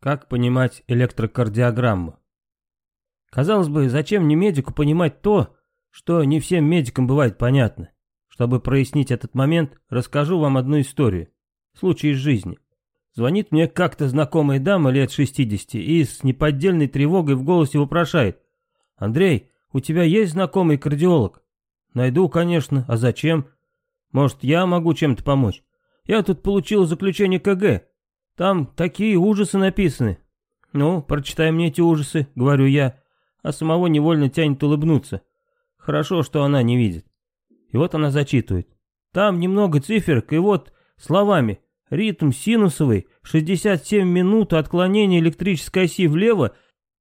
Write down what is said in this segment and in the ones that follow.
Как понимать электрокардиограмму? Казалось бы, зачем не медику понимать то, что не всем медикам бывает понятно? Чтобы прояснить этот момент, расскажу вам одну историю. Случай из жизни. Звонит мне как-то знакомая дама лет 60 и с неподдельной тревогой в голосе вопрошает. «Андрей, у тебя есть знакомый кардиолог?» «Найду, конечно. А зачем?» «Может, я могу чем-то помочь?» «Я тут получил заключение КГ. Там такие ужасы написаны. Ну, прочитай мне эти ужасы, говорю я, а самого невольно тянет улыбнуться. Хорошо, что она не видит. И вот она зачитывает. Там немного циферок, и вот словами. Ритм синусовый, 67 минут отклонения электрической оси влево,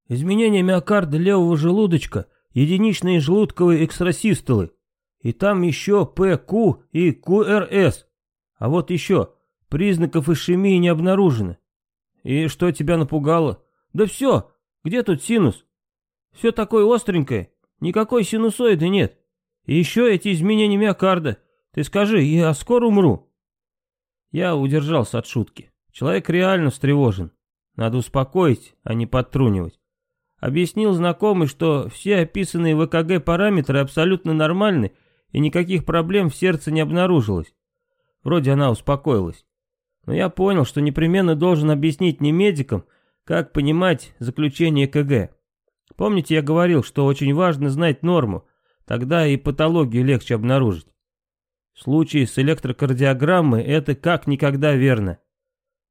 изменение миокарда левого желудочка, единичные желудковые экстрасистолы. И там еще ПК и КРС. А вот еще Признаков ишемии не обнаружено. И что тебя напугало? Да все, где тут синус? Все такое остренькое, никакой синусоиды нет. И еще эти изменения миокарда. Ты скажи, я скоро умру. Я удержался от шутки. Человек реально встревожен. Надо успокоить, а не подтрунивать. Объяснил знакомый, что все описанные в ЭКГ параметры абсолютно нормальны и никаких проблем в сердце не обнаружилось. Вроде она успокоилась. Но я понял, что непременно должен объяснить не медикам, как понимать заключение КГ. Помните, я говорил, что очень важно знать норму, тогда и патологию легче обнаружить. В случае с электрокардиограммой это как никогда верно.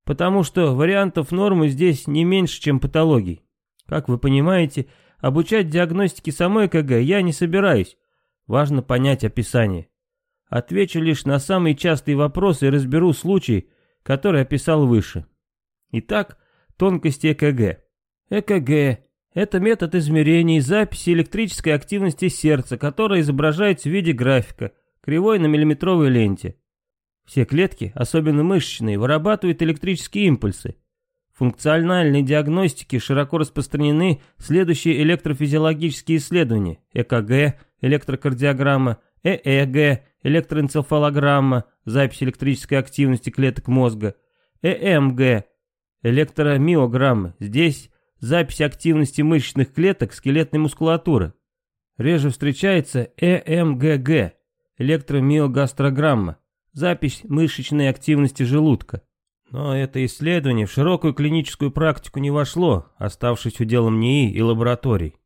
Потому что вариантов нормы здесь не меньше, чем патологий. Как вы понимаете, обучать диагностике самой КГ я не собираюсь. Важно понять описание. Отвечу лишь на самые частые вопросы и разберу случаи, который описал выше. Итак, тонкости ЭКГ. ЭКГ – это метод измерения и записи электрической активности сердца, которая изображается в виде графика, кривой на миллиметровой ленте. Все клетки, особенно мышечные, вырабатывают электрические импульсы. В функциональной диагностике широко распространены следующие электрофизиологические исследования – ЭКГ, электрокардиограмма, ЭЭГ, электроэнцефалограмма, запись электрической активности клеток мозга, ЭМГ, электромиограмма, здесь запись активности мышечных клеток скелетной мускулатуры. Реже встречается ЭМГГ, электромиогастрограмма, запись мышечной активности желудка. Но это исследование в широкую клиническую практику не вошло, оставшись уделом НИИ и лабораторий.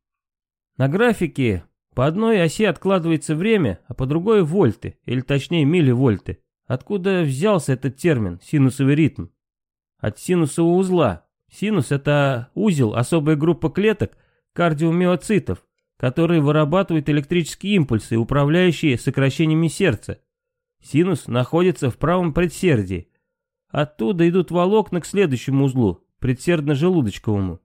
На графике по одной оси откладывается время, а по другой вольты, или точнее милливольты. Откуда взялся этот термин синусовый ритм? От синусового узла. Синус – это узел, особая группа клеток кардиомиоцитов, которые вырабатывают электрические импульсы, управляющие сокращениями сердца. Синус находится в правом предсердии. Оттуда идут волокна к следующему узлу, предсердно-желудочковому.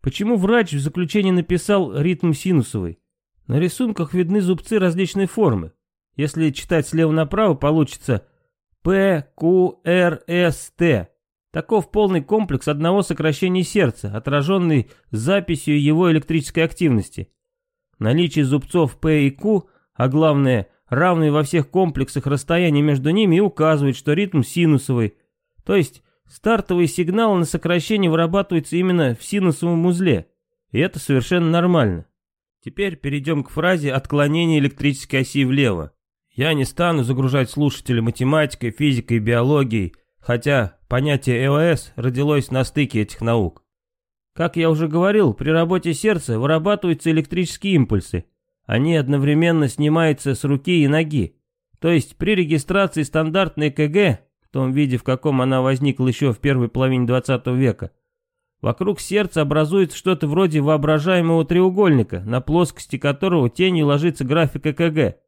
Почему врач в заключении написал ритм синусовый? На рисунках видны зубцы различной формы. Если читать слева направо, получится ПQРСТ. Таков полный комплекс одного сокращения сердца, отраженный записью его электрической активности. Наличие зубцов P и Q, а главное, равные во всех комплексах расстояния между ними, указывает, что ритм синусовый, то есть стартовые сигналы на сокращение вырабатываются именно в синусовом узле, и это совершенно нормально. Теперь перейдем к фразе «отклонение электрической оси влево». Я не стану загружать слушателя математикой, физикой и биологией, хотя понятие ЭОС родилось на стыке этих наук. Как я уже говорил, при работе сердца вырабатываются электрические импульсы. Они одновременно снимаются с руки и ноги. То есть при регистрации стандартной КГ, в том виде, в каком она возникла еще в первой половине 20 века, Вокруг сердца образуется что-то вроде воображаемого треугольника, на плоскости которого тенью ложится график ЭКГ.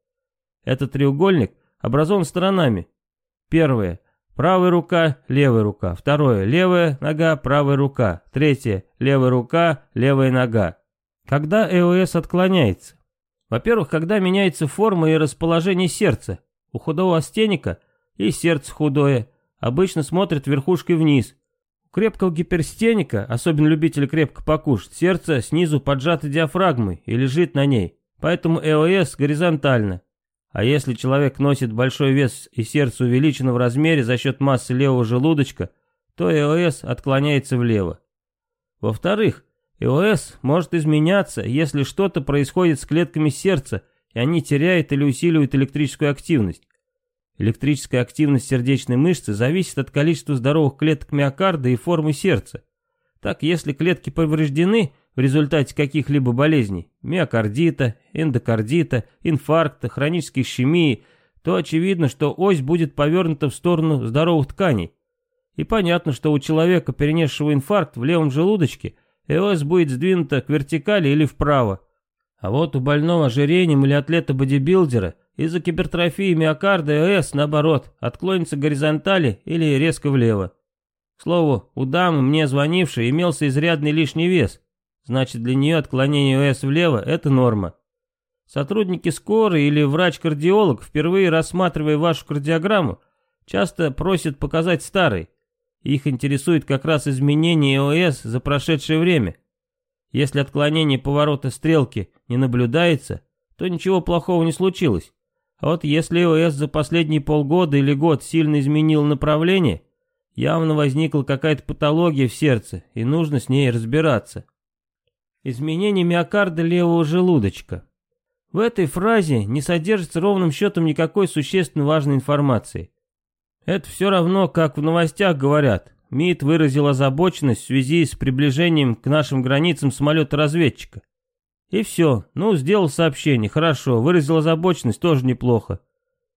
Этот треугольник образован сторонами. Первое. Правая рука, левая рука. Второе. Левая нога, правая рука. Третье. Левая рука, левая нога. Когда ЭОС отклоняется? Во-первых, когда меняется форма и расположение сердца. У худого астеника и сердце худое. Обычно смотрит верхушкой вниз – крепкого гиперстеника, особенно любителя крепко покушать, сердце снизу поджато диафрагмой и лежит на ней, поэтому ЭОС горизонтально. А если человек носит большой вес и сердце увеличено в размере за счет массы левого желудочка, то ЭОС отклоняется влево. Во-вторых, ЭОС может изменяться, если что-то происходит с клетками сердца, и они теряют или усиливают электрическую активность. Электрическая активность сердечной мышцы зависит от количества здоровых клеток миокарда и формы сердца. Так, если клетки повреждены в результате каких-либо болезней, миокардита, эндокардита, инфаркта, хронической ишемии, то очевидно, что ось будет повернута в сторону здоровых тканей. И понятно, что у человека, перенесшего инфаркт в левом желудочке, ЭОС будет сдвинута к вертикали или вправо. А вот у больного ожирением или атлета-бодибилдера из-за гипертрофии миокарда ЭОС, наоборот, отклонится к горизонтали или резко влево. К слову, у дамы, мне звонившей, имелся изрядный лишний вес. Значит, для нее отклонение ОС влево – это норма. Сотрудники скорой или врач-кардиолог, впервые рассматривая вашу кардиограмму, часто просят показать старый. Их интересует как раз изменение ОС за прошедшее время. Если отклонение поворота стрелки не наблюдается, то ничего плохого не случилось. Вот если ОС за последние полгода или год сильно изменил направление, явно возникла какая-то патология в сердце, и нужно с ней разбираться. Изменение миокарда левого желудочка. В этой фразе не содержится ровным счетом никакой существенно важной информации. Это все равно, как в новостях говорят. МИД выразил озабоченность в связи с приближением к нашим границам самолета-разведчика. И все, ну, сделал сообщение, хорошо, выразил озабоченность, тоже неплохо.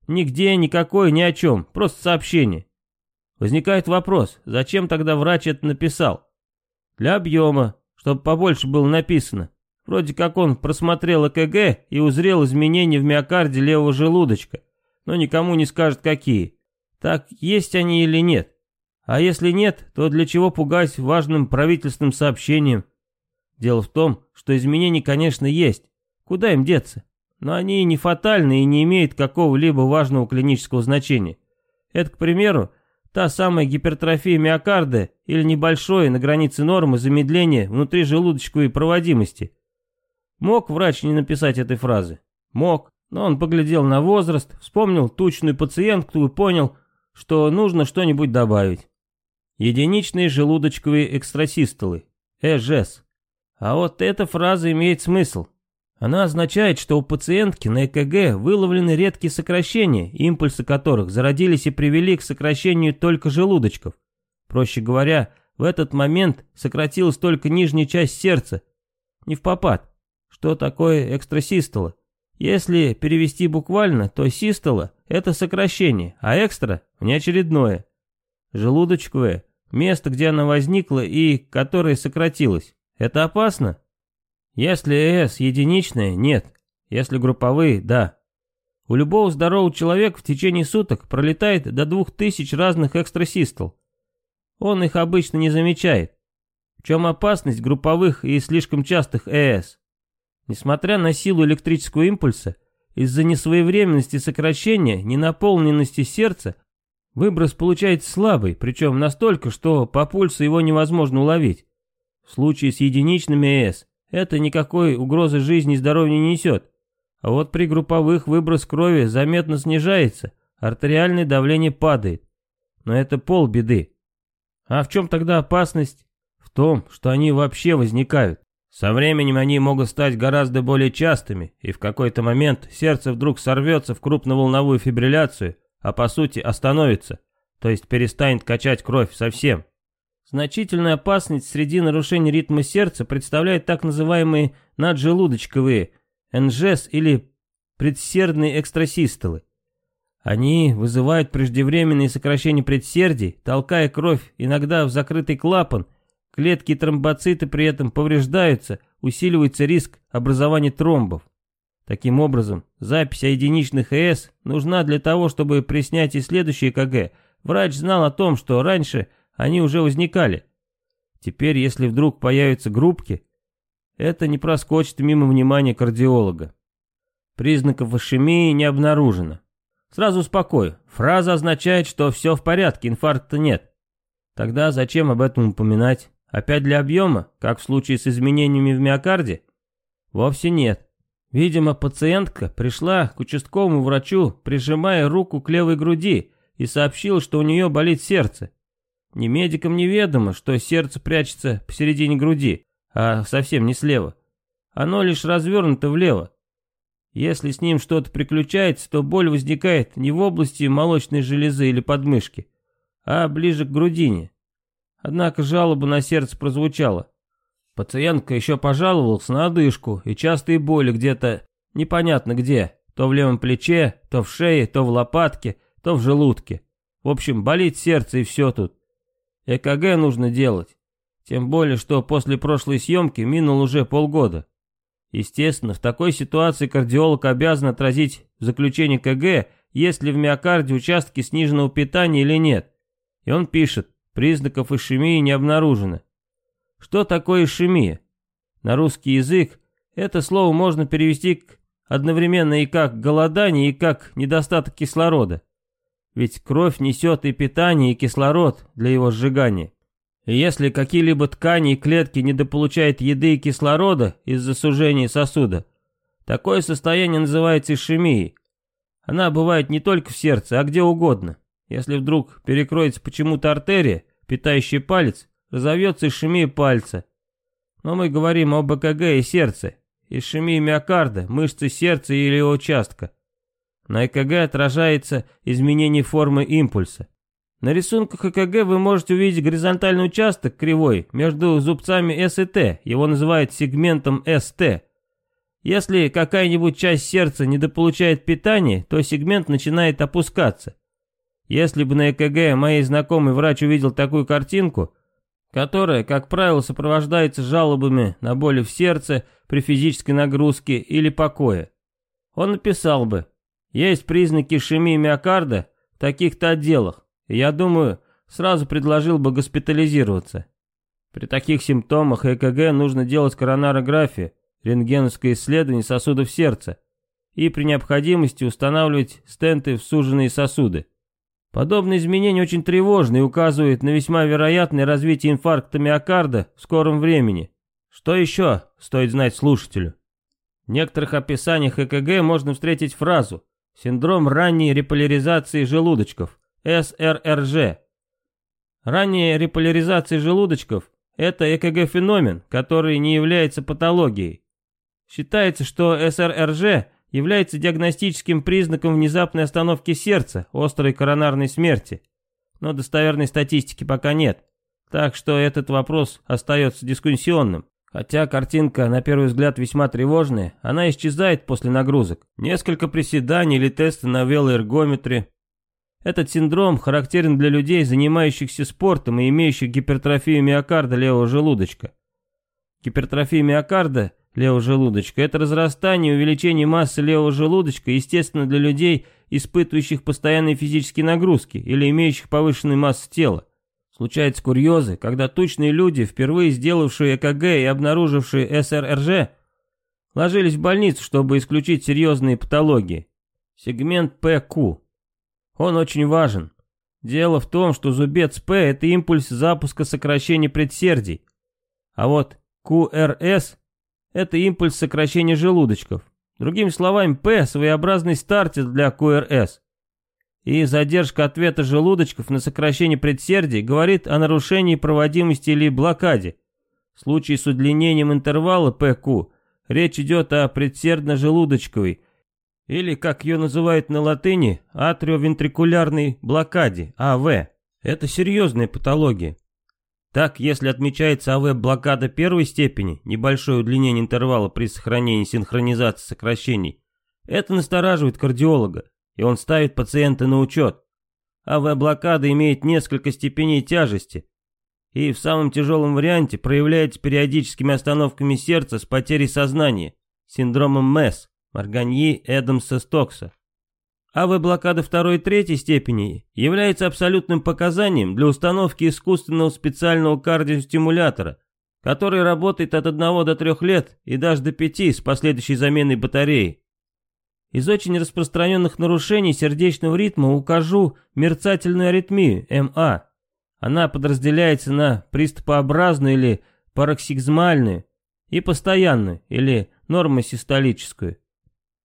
Нигде, никакой, ни о чем, просто сообщение. Возникает вопрос, зачем тогда врач это написал? Для объема, чтобы побольше было написано. Вроде как он просмотрел ЭКГ и узрел изменения в миокарде левого желудочка, но никому не скажет какие. Так есть они или нет? А если нет, то для чего пугать важным правительственным сообщением? Дело в том, что изменения, конечно, есть. Куда им деться? Но они не фатальны и не имеют какого-либо важного клинического значения. Это, к примеру, та самая гипертрофия миокарда или небольшое на границе нормы замедление внутри желудочковой проводимости. Мог врач не написать этой фразы? Мог, но он поглядел на возраст, вспомнил тучную пациентку и понял, что нужно что-нибудь добавить. Единичные желудочковые экстрасистолы, ЭЖС. А вот эта фраза имеет смысл. Она означает, что у пациентки на ЭКГ выловлены редкие сокращения, импульсы которых зародились и привели к сокращению только желудочков. Проще говоря, в этот момент сократилась только нижняя часть сердца. Не в попад. Что такое экстрасистола? Если перевести буквально, то систола – это сокращение, а экстра – внеочередное. Желудочковое – место, где она возникла и которое сократилось. Это опасно? Если ЭС единичная – нет. Если групповые – да. У любого здорового человека в течение суток пролетает до 2000 разных экстрасистол. Он их обычно не замечает. В чем опасность групповых и слишком частых ЭС? Несмотря на силу электрического импульса, из-за несвоевременности сокращения, ненаполненности сердца, выброс получается слабый, причем настолько, что по пульсу его невозможно уловить. В случае с единичными ЭС это никакой угрозы жизни и здоровью не несет. А вот при групповых выброс крови заметно снижается, артериальное давление падает. Но это полбеды. А в чем тогда опасность? В том, что они вообще возникают. Со временем они могут стать гораздо более частыми, и в какой-то момент сердце вдруг сорвется в крупноволновую фибрилляцию, а по сути остановится, то есть перестанет качать кровь совсем. Значительную опасность среди нарушений ритма сердца представляют так называемые наджелудочковые НЖС или предсердные экстрасистолы. Они вызывают преждевременные сокращения предсердий, толкая кровь иногда в закрытый клапан, клетки и тромбоциты при этом повреждаются, усиливается риск образования тромбов. Таким образом, запись о единичных ЭС нужна для того, чтобы при снятии следующей КГ врач знал о том, что раньше они уже возникали. Теперь, если вдруг появятся группки, это не проскочит мимо внимания кардиолога. Признаков ишемии не обнаружено. Сразу успокою. Фраза означает, что все в порядке, инфаркта нет. Тогда зачем об этом упоминать? Опять для объема, как в случае с изменениями в миокарде? Вовсе нет. Видимо, пациентка пришла к участковому врачу, прижимая руку к левой груди, и сообщила, что у нее болит сердце. Ни медикам неведомо, что сердце прячется посередине груди, а совсем не слева. Оно лишь развернуто влево. Если с ним что-то приключается, то боль возникает не в области молочной железы или подмышки, а ближе к грудине. Однако жалоба на сердце прозвучала. Пациентка еще пожаловалась на одышку и частые боли где-то непонятно где, то в левом плече, то в шее, то в лопатке, то в желудке. В общем, болит сердце и все тут. ЭКГ нужно делать. Тем более, что после прошлой съемки минул уже полгода. Естественно, в такой ситуации кардиолог обязан отразить в заключении КГ, есть ли в миокарде участки сниженного питания или нет. И он пишет, признаков ишемии не обнаружено. Что такое ишемия? На русский язык это слово можно перевести одновременно и как голодание, и как недостаток кислорода. Ведь кровь несет и питание, и кислород для его сжигания. И если какие-либо ткани и клетки недополучают еды и кислорода из-за сужения сосуда, такое состояние называется ишемией. Она бывает не только в сердце, а где угодно. Если вдруг перекроется почему-то артерия, питающая палец, разовьется ишемия пальца. Но мы говорим об ЭКГ и сердце, ишемия миокарда, мышцы сердца или его участка. На ЭКГ отражается изменение формы импульса. На рисунках ЭКГ вы можете увидеть горизонтальный участок кривой между зубцами S и T, его называют сегментом ST. Если какая-нибудь часть сердца недополучает питание, то сегмент начинает опускаться. Если бы на ЭКГ моей знакомый врач увидел такую картинку, которая, как правило, сопровождается жалобами на боли в сердце при физической нагрузке или покое, он написал бы «Есть признаки ишемии миокарда в таких-то отделах, и я думаю, сразу предложил бы госпитализироваться. При таких симптомах ЭКГ нужно делать коронарографию, рентгеновское исследование сосудов сердца и при необходимости устанавливать стенты в суженные сосуды. Подобные изменения очень тревожны и указывают на весьма вероятное развитие инфаркта миокарда в скором времени. Что еще стоит знать слушателю? В некоторых описаниях ЭКГ можно встретить фразу «синдром ранней реполяризации желудочков» СРРЖ. Ранняя реполяризация желудочков – это ЭКГ-феномен, который не является патологией. Считается, что СРРЖ – является диагностическим признаком внезапной остановки сердца, острой коронарной смерти. Но достоверной статистики пока нет, так что этот вопрос остается дискуссионным. Хотя картинка на первый взгляд весьма тревожная, она исчезает после нагрузок. Несколько приседаний или тесты на велоэргометре. Этот синдром характерен для людей, занимающихся спортом и имеющих гипертрофию миокарда левого желудочка. Гипертрофия миокарда левого желудочка. Это разрастание и увеличение массы левого желудочка, естественно, для людей, испытывающих постоянные физические нагрузки или имеющих повышенную массу тела. Случаются курьезы, когда тучные люди, впервые сделавшие ЭКГ и обнаружившие СРРЖ, ложились в больницу, чтобы исключить серьезные патологии. Сегмент PQ. Он очень важен. Дело в том, что зубец P – это импульс запуска сокращения предсердий. А вот QRS это импульс сокращения желудочков. Другими словами, P – своеобразный стартер для QRS. И задержка ответа желудочков на сокращение предсердий говорит о нарушении проводимости или блокаде. В случае с удлинением интервала ПК речь идет о предсердно-желудочковой, или, как ее называют на латыни, атриовентрикулярной блокаде, АВ. Это серьезная патология. Так, если отмечается АВ-блокада первой степени, небольшое удлинение интервала при сохранении синхронизации сокращений, это настораживает кардиолога, и он ставит пациента на учет. АВ-блокада имеет несколько степеней тяжести, и в самом тяжелом варианте проявляется периодическими остановками сердца с потерей сознания, синдромом МЭС, Марганьи Эдамса Стокса. АВ-блокада второй и третьей степени является абсолютным показанием для установки искусственного специального кардиостимулятора, который работает от 1 до 3 лет и даже до 5 с последующей заменой батареи. Из очень распространенных нарушений сердечного ритма укажу мерцательную аритмию, МА. Она подразделяется на приступообразную или пароксизмальную и постоянную или нормосистолическую.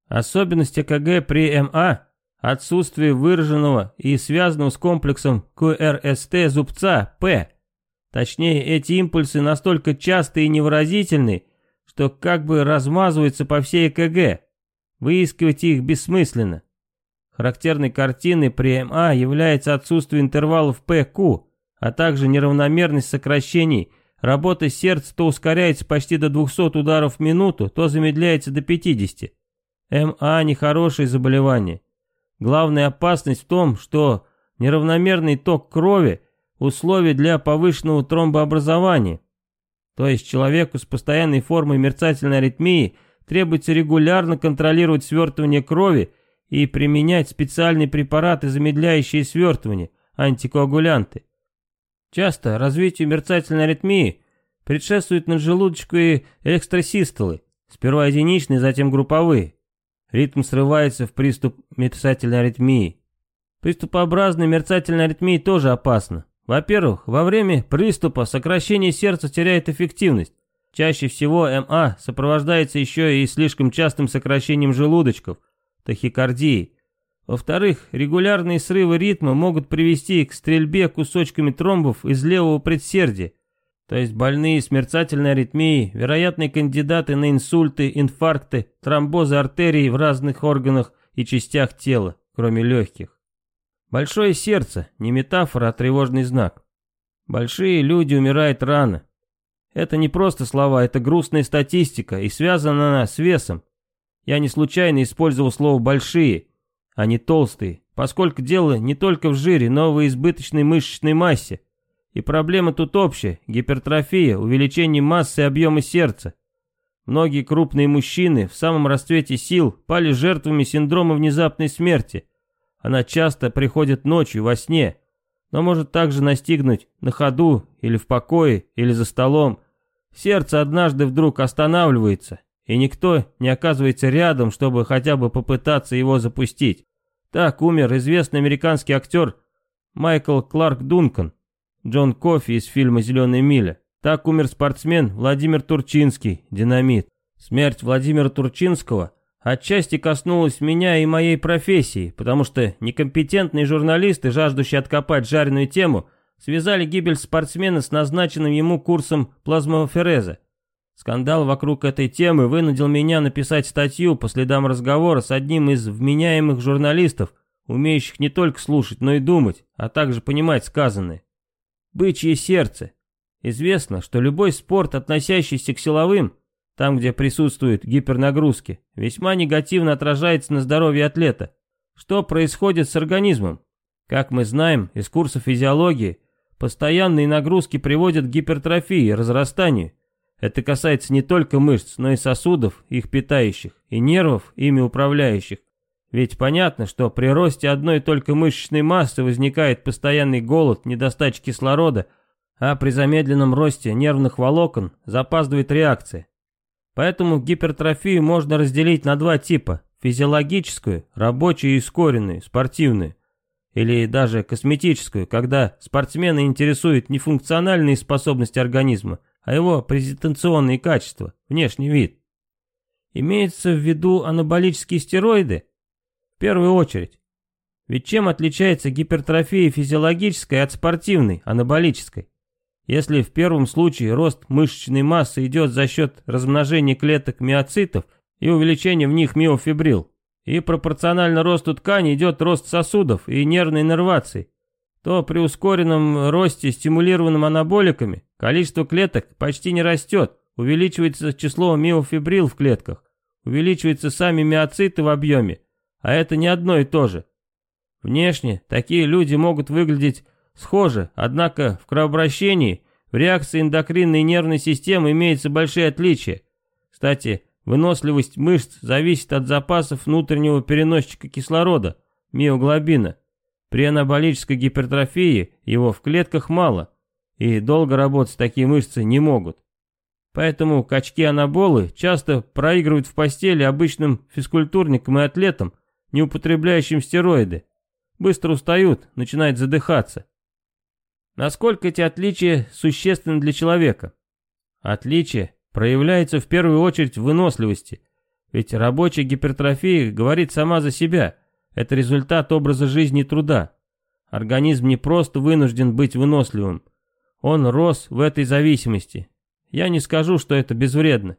Особенность ЭКГ при МА отсутствие выраженного и связанного с комплексом КРСТ зубца П. Точнее, эти импульсы настолько частые и невыразительны, что как бы размазываются по всей ЭКГ. Выискивать их бессмысленно. Характерной картиной при МА является отсутствие интервалов ПК, а также неравномерность сокращений. Работа сердца то ускоряется почти до 200 ударов в минуту, то замедляется до 50. МА – нехорошее заболевание. Главная опасность в том, что неравномерный ток крови – условие для повышенного тромбообразования. То есть человеку с постоянной формой мерцательной аритмии требуется регулярно контролировать свертывание крови и применять специальные препараты, замедляющие свертывание, антикоагулянты. Часто развитию мерцательной аритмии предшествуют наджелудочковые экстрасистолы, сперва единичные, затем групповые. Ритм срывается в приступ мерцательной аритмии. Приступообразная мерцательная аритмия тоже опасна. Во-первых, во время приступа сокращение сердца теряет эффективность. Чаще всего МА сопровождается еще и слишком частым сокращением желудочков – тахикардии. Во-вторых, регулярные срывы ритма могут привести к стрельбе кусочками тромбов из левого предсердия, то есть больные с мерцательной аритмией, вероятные кандидаты на инсульты, инфаркты, тромбозы артерий в разных органах и частях тела, кроме легких. Большое сердце, не метафора, а тревожный знак. Большие люди умирают рано. Это не просто слова, это грустная статистика, и связана она с весом. Я не случайно использовал слово «большие», а не «толстые», поскольку дело не только в жире, но и в избыточной мышечной массе. И проблема тут общая – гипертрофия, увеличение массы и объема сердца. Многие крупные мужчины в самом расцвете сил пали жертвами синдрома внезапной смерти. Она часто приходит ночью, во сне, но может также настигнуть на ходу, или в покое, или за столом. Сердце однажды вдруг останавливается, и никто не оказывается рядом, чтобы хотя бы попытаться его запустить. Так умер известный американский актер Майкл Кларк Дункан, Джон Кофи из фильма «Зеленая миля». Так умер спортсмен Владимир Турчинский, динамит. Смерть Владимира Турчинского отчасти коснулась меня и моей профессии, потому что некомпетентные журналисты, жаждущие откопать жареную тему, связали гибель спортсмена с назначенным ему курсом плазмофереза. Скандал вокруг этой темы вынудил меня написать статью по следам разговора с одним из вменяемых журналистов, умеющих не только слушать, но и думать, а также понимать сказанное. Бычье сердце. Известно, что любой спорт, относящийся к силовым, там, где присутствуют гипернагрузки, весьма негативно отражается на здоровье атлета. Что происходит с организмом? Как мы знаем из курса физиологии, постоянные нагрузки приводят к гипертрофии, разрастанию, это касается не только мышц, но и сосудов, их питающих, и нервов, ими управляющих. Ведь понятно, что при росте одной только мышечной массы возникает постоянный голод, недостача кислорода, а при замедленном росте нервных волокон запаздывает реакция. Поэтому гипертрофию можно разделить на два типа – физиологическую, рабочую и ускоренную, спортивную. Или даже косметическую, когда спортсмена интересуют не функциональные способности организма – а его презентационные качества, внешний вид. Имеется в виду анаболические стероиды? В первую очередь. Ведь чем отличается гипертрофия физиологическая от спортивной, анаболической? Если в первом случае рост мышечной массы идет за счет размножения клеток миоцитов и увеличения в них миофибрил, и пропорционально росту ткани идет рост сосудов и нервной иннервации, то при ускоренном росте, стимулированном анаболиками, количество клеток почти не растет, увеличивается число миофибрил в клетках, увеличиваются сами миоциты в объеме, а это не одно и то же. Внешне такие люди могут выглядеть схоже, однако в кровообращении, в реакции эндокринной и нервной системы имеются большие отличия. Кстати, выносливость мышц зависит от запасов внутреннего переносчика кислорода, миоглобина. При анаболической гипертрофии его в клетках мало, и долго работать такие мышцы не могут. Поэтому качки-анаболы часто проигрывают в постели обычным физкультурникам и атлетам, не употребляющим стероиды. Быстро устают, начинают задыхаться. Насколько эти отличия существенны для человека? Отличие проявляется в первую очередь в выносливости, ведь рабочая гипертрофия говорит сама за себя – Это результат образа жизни и труда. Организм не просто вынужден быть выносливым. Он рос в этой зависимости. Я не скажу, что это безвредно.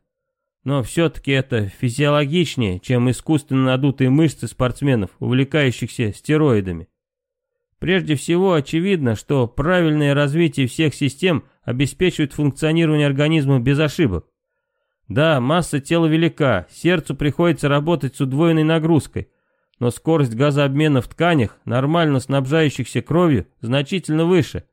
Но все-таки это физиологичнее, чем искусственно надутые мышцы спортсменов, увлекающихся стероидами. Прежде всего, очевидно, что правильное развитие всех систем обеспечивает функционирование организма без ошибок. Да, масса тела велика, сердцу приходится работать с удвоенной нагрузкой, но скорость газообмена в тканях, нормально снабжающихся кровью, значительно выше.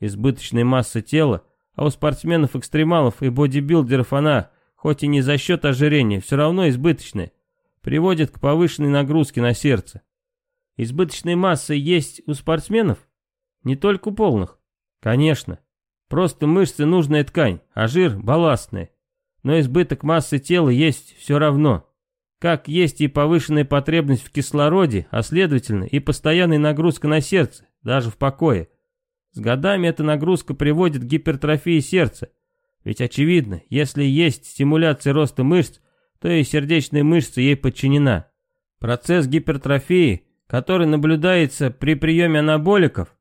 Избыточная масса тела, а у спортсменов-экстремалов и бодибилдеров она хоть и не за счет ожирения, все равно избыточная, приводит к повышенной нагрузке на сердце. Избыточная масса есть у спортсменов? Не только у полных. Конечно. Просто мышцы нужная ткань, а жир балластная. Но избыток массы тела есть все равно. Как есть и повышенная потребность в кислороде, а следовательно и постоянная нагрузка на сердце, даже в покое. С годами эта нагрузка приводит к гипертрофии сердца, ведь очевидно, если есть стимуляция роста мышц, то и сердечная мышца ей подчинена. Процесс гипертрофии, который наблюдается при приеме анаболиков,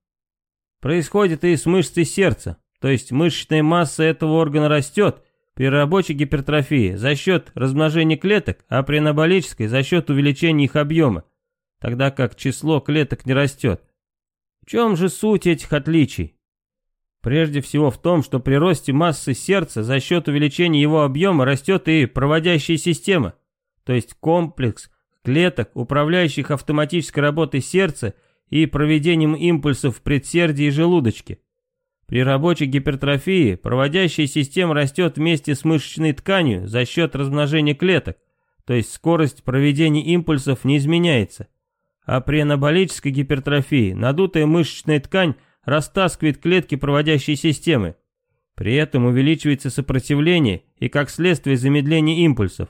происходит и с мышцей сердца, то есть мышечная масса этого органа растет при рабочей гипертрофии за счет размножения клеток, а при анаболической за счет увеличения их объема, тогда как число клеток не растет. В чем же суть этих отличий? Прежде всего в том, что при росте массы сердца за счет увеличения его объема растет и проводящая система, то есть комплекс клеток, управляющих автоматической работой сердца и проведением импульсов в предсердии и желудочке. При рабочей гипертрофии проводящая система растет вместе с мышечной тканью за счет размножения клеток, то есть скорость проведения импульсов не изменяется. А при анаболической гипертрофии надутая мышечная ткань – растаскивает клетки проводящей системы. При этом увеличивается сопротивление и, как следствие, замедление импульсов.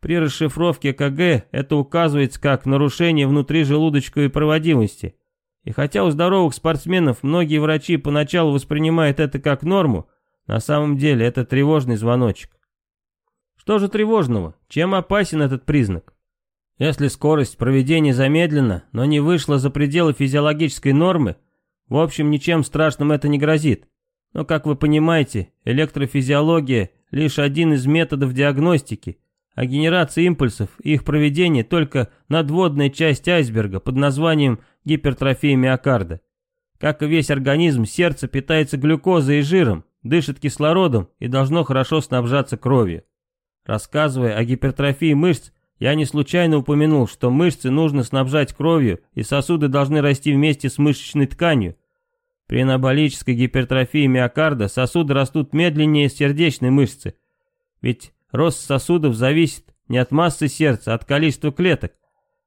При расшифровке КГ это указывается как нарушение внутрижелудочковой проводимости. И хотя у здоровых спортсменов многие врачи поначалу воспринимают это как норму, на самом деле это тревожный звоночек. Что же тревожного? Чем опасен этот признак? Если скорость проведения замедлена, но не вышла за пределы физиологической нормы, в общем, ничем страшным это не грозит. Но, как вы понимаете, электрофизиология – лишь один из методов диагностики, а генерация импульсов и их проведение – только надводная часть айсберга под названием гипертрофия миокарда. Как и весь организм, сердце питается глюкозой и жиром, дышит кислородом и должно хорошо снабжаться кровью. Рассказывая о гипертрофии мышц, я не случайно упомянул, что мышцы нужно снабжать кровью, и сосуды должны расти вместе с мышечной тканью, при анаболической гипертрофии миокарда сосуды растут медленнее сердечной мышцы. Ведь рост сосудов зависит не от массы сердца, а от количества клеток.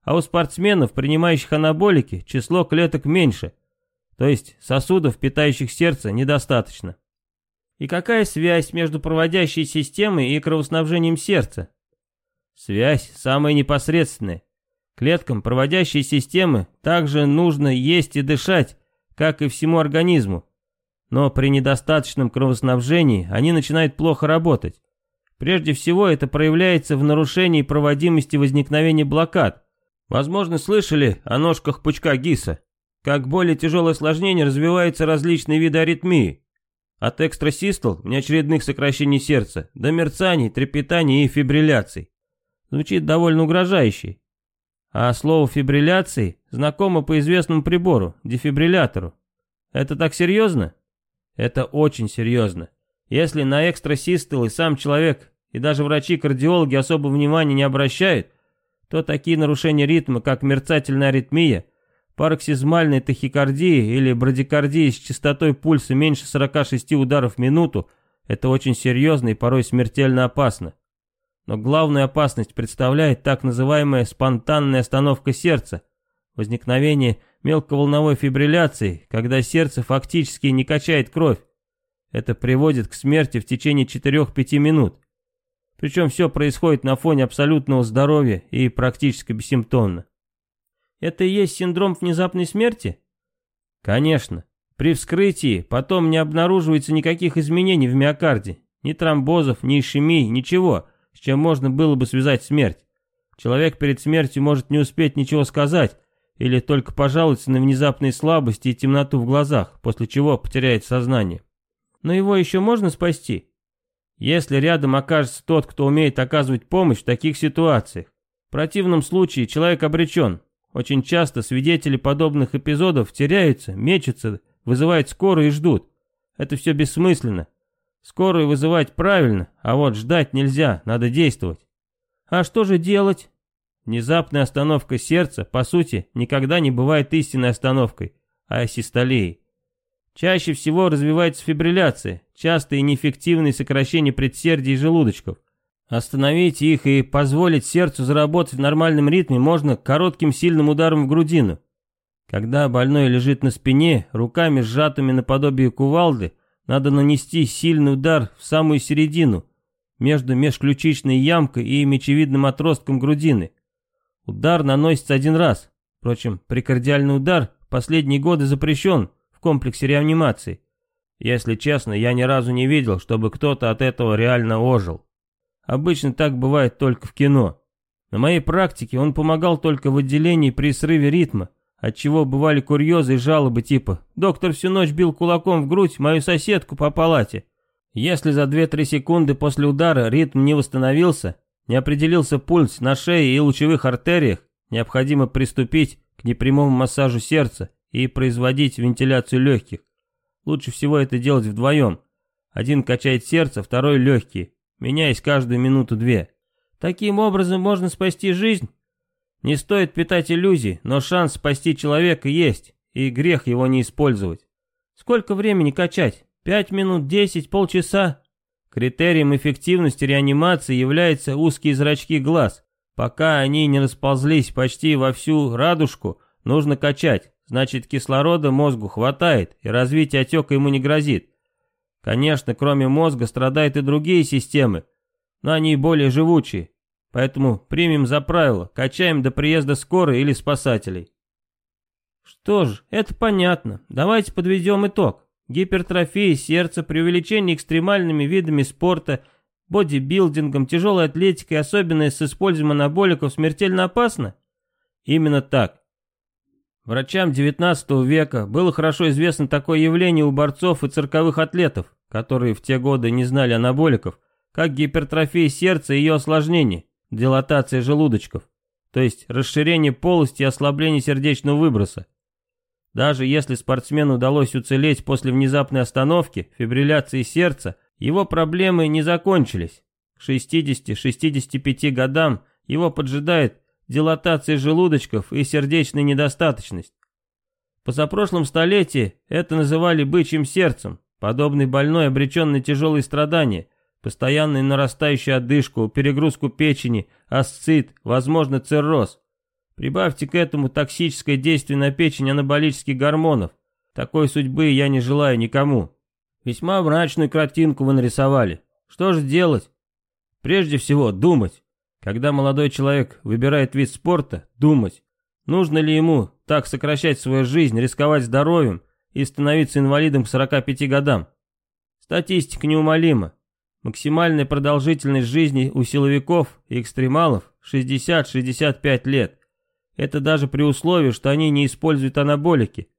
А у спортсменов, принимающих анаболики, число клеток меньше. То есть сосудов, питающих сердце, недостаточно. И какая связь между проводящей системой и кровоснабжением сердца? Связь самая непосредственная. Клеткам проводящей системы также нужно есть и дышать, как и всему организму. Но при недостаточном кровоснабжении они начинают плохо работать. Прежде всего это проявляется в нарушении проводимости возникновения блокад. Возможно, слышали о ножках пучка ГИСа. Как более тяжелое осложнение развиваются различные виды аритмии. От экстрасистол, неочередных сокращений сердца, до мерцаний, трепетаний и фибрилляций. Звучит довольно угрожающе. А слово «фибрилляции» знакомо по известному прибору, дефибриллятору. Это так серьезно? Это очень серьезно. Если на экстрасистолы сам человек и даже врачи-кардиологи особо внимания не обращают, то такие нарушения ритма, как мерцательная аритмия, пароксизмальная тахикардия или брадикардия с частотой пульса меньше 46 ударов в минуту, это очень серьезно и порой смертельно опасно. Но главную опасность представляет так называемая спонтанная остановка сердца, возникновение мелковолновой фибрилляции, когда сердце фактически не качает кровь. Это приводит к смерти в течение 4-5 минут. Причем все происходит на фоне абсолютного здоровья и практически бессимптомно. Это и есть синдром внезапной смерти? Конечно. При вскрытии потом не обнаруживается никаких изменений в миокарде. Ни тромбозов, ни ишемий, ничего – с чем можно было бы связать смерть. человек перед смертью может не успеть ничего сказать, или только пожаловаться на внезапные слабости и темноту в глазах, после чего потеряет сознание. Но его еще можно спасти? Если рядом окажется тот, кто умеет оказывать помощь в таких ситуациях. В противном случае человек обречен. Очень часто свидетели подобных эпизодов теряются, мечутся, вызывают скорую и ждут. Это все бессмысленно. Скорую вызывать правильно, а вот ждать нельзя, надо действовать. А что же делать? Внезапная остановка сердца, по сути, никогда не бывает истинной остановкой, а асистолией. Чаще всего развивается фибрилляция, частые неэффективные сокращения предсердий и желудочков. Остановить их и позволить сердцу заработать в нормальном ритме можно коротким сильным ударом в грудину. Когда больной лежит на спине, руками сжатыми наподобие кувалды, надо нанести сильный удар в самую середину, между межключичной ямкой и мечевидным отростком грудины. Удар наносится один раз. Впрочем, прикардиальный удар в последние годы запрещен комплексе реанимации. Если честно, я ни разу не видел, чтобы кто-то от этого реально ожил. Обычно так бывает только в кино. На моей практике он помогал только в отделении при срыве ритма, отчего бывали курьезы и жалобы типа «Доктор всю ночь бил кулаком в грудь мою соседку по палате». Если за 2-3 секунды после удара ритм не восстановился, не определился пульс на шее и лучевых артериях, необходимо приступить к непрямому массажу сердца и производить вентиляцию легких. Лучше всего это делать вдвоем. Один качает сердце, второй легкие, меняясь каждую минуту-две. Таким образом можно спасти жизнь. Не стоит питать иллюзий, но шанс спасти человека есть, и грех его не использовать. Сколько времени качать? Пять минут, десять, полчаса? Критерием эффективности реанимации являются узкие зрачки глаз. Пока они не расползлись почти во всю радужку, нужно качать. Значит, кислорода мозгу хватает, и развитие отека ему не грозит. Конечно, кроме мозга страдают и другие системы, но они более живучие. Поэтому примем за правило, качаем до приезда скорой или спасателей. Что ж, это понятно. Давайте подведем итог. Гипертрофия сердца, преувеличение экстремальными видами спорта, бодибилдингом, тяжелой атлетикой, особенно с использованием анаболиков, смертельно опасно? Именно так. Врачам XIX века было хорошо известно такое явление у борцов и цирковых атлетов, которые в те годы не знали анаболиков, как гипертрофия сердца и ее осложнение, дилатация желудочков, то есть расширение полости и ослабление сердечного выброса. Даже если спортсмену удалось уцелеть после внезапной остановки, фибрилляции сердца, его проблемы не закончились. К 60-65 годам его поджидает дилатация желудочков и сердечная недостаточность. Позапрошлом столетии это называли бычьим сердцем. Подобный больной обречен на тяжелые страдания, постоянную нарастающую одышку, перегрузку печени, асцит, возможно цирроз. Прибавьте к этому токсическое действие на печень анаболических гормонов. Такой судьбы я не желаю никому. Весьма мрачную картинку вы нарисовали. Что же делать? Прежде всего, думать. Когда молодой человек выбирает вид спорта, думать. Нужно ли ему так сокращать свою жизнь, рисковать здоровьем и становиться инвалидом к 45 годам? Статистика неумолима. Максимальная продолжительность жизни у силовиков и экстремалов 60-65 лет. Это даже при условии, что они не используют анаболики.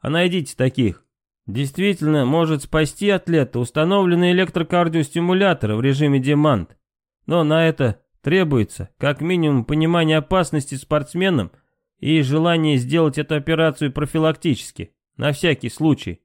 А найдите таких. Действительно, может спасти атлета установленный электрокардиостимулятор в режиме демант. Но на это требуется как минимум понимание опасности спортсменам и желание сделать эту операцию профилактически, на всякий случай.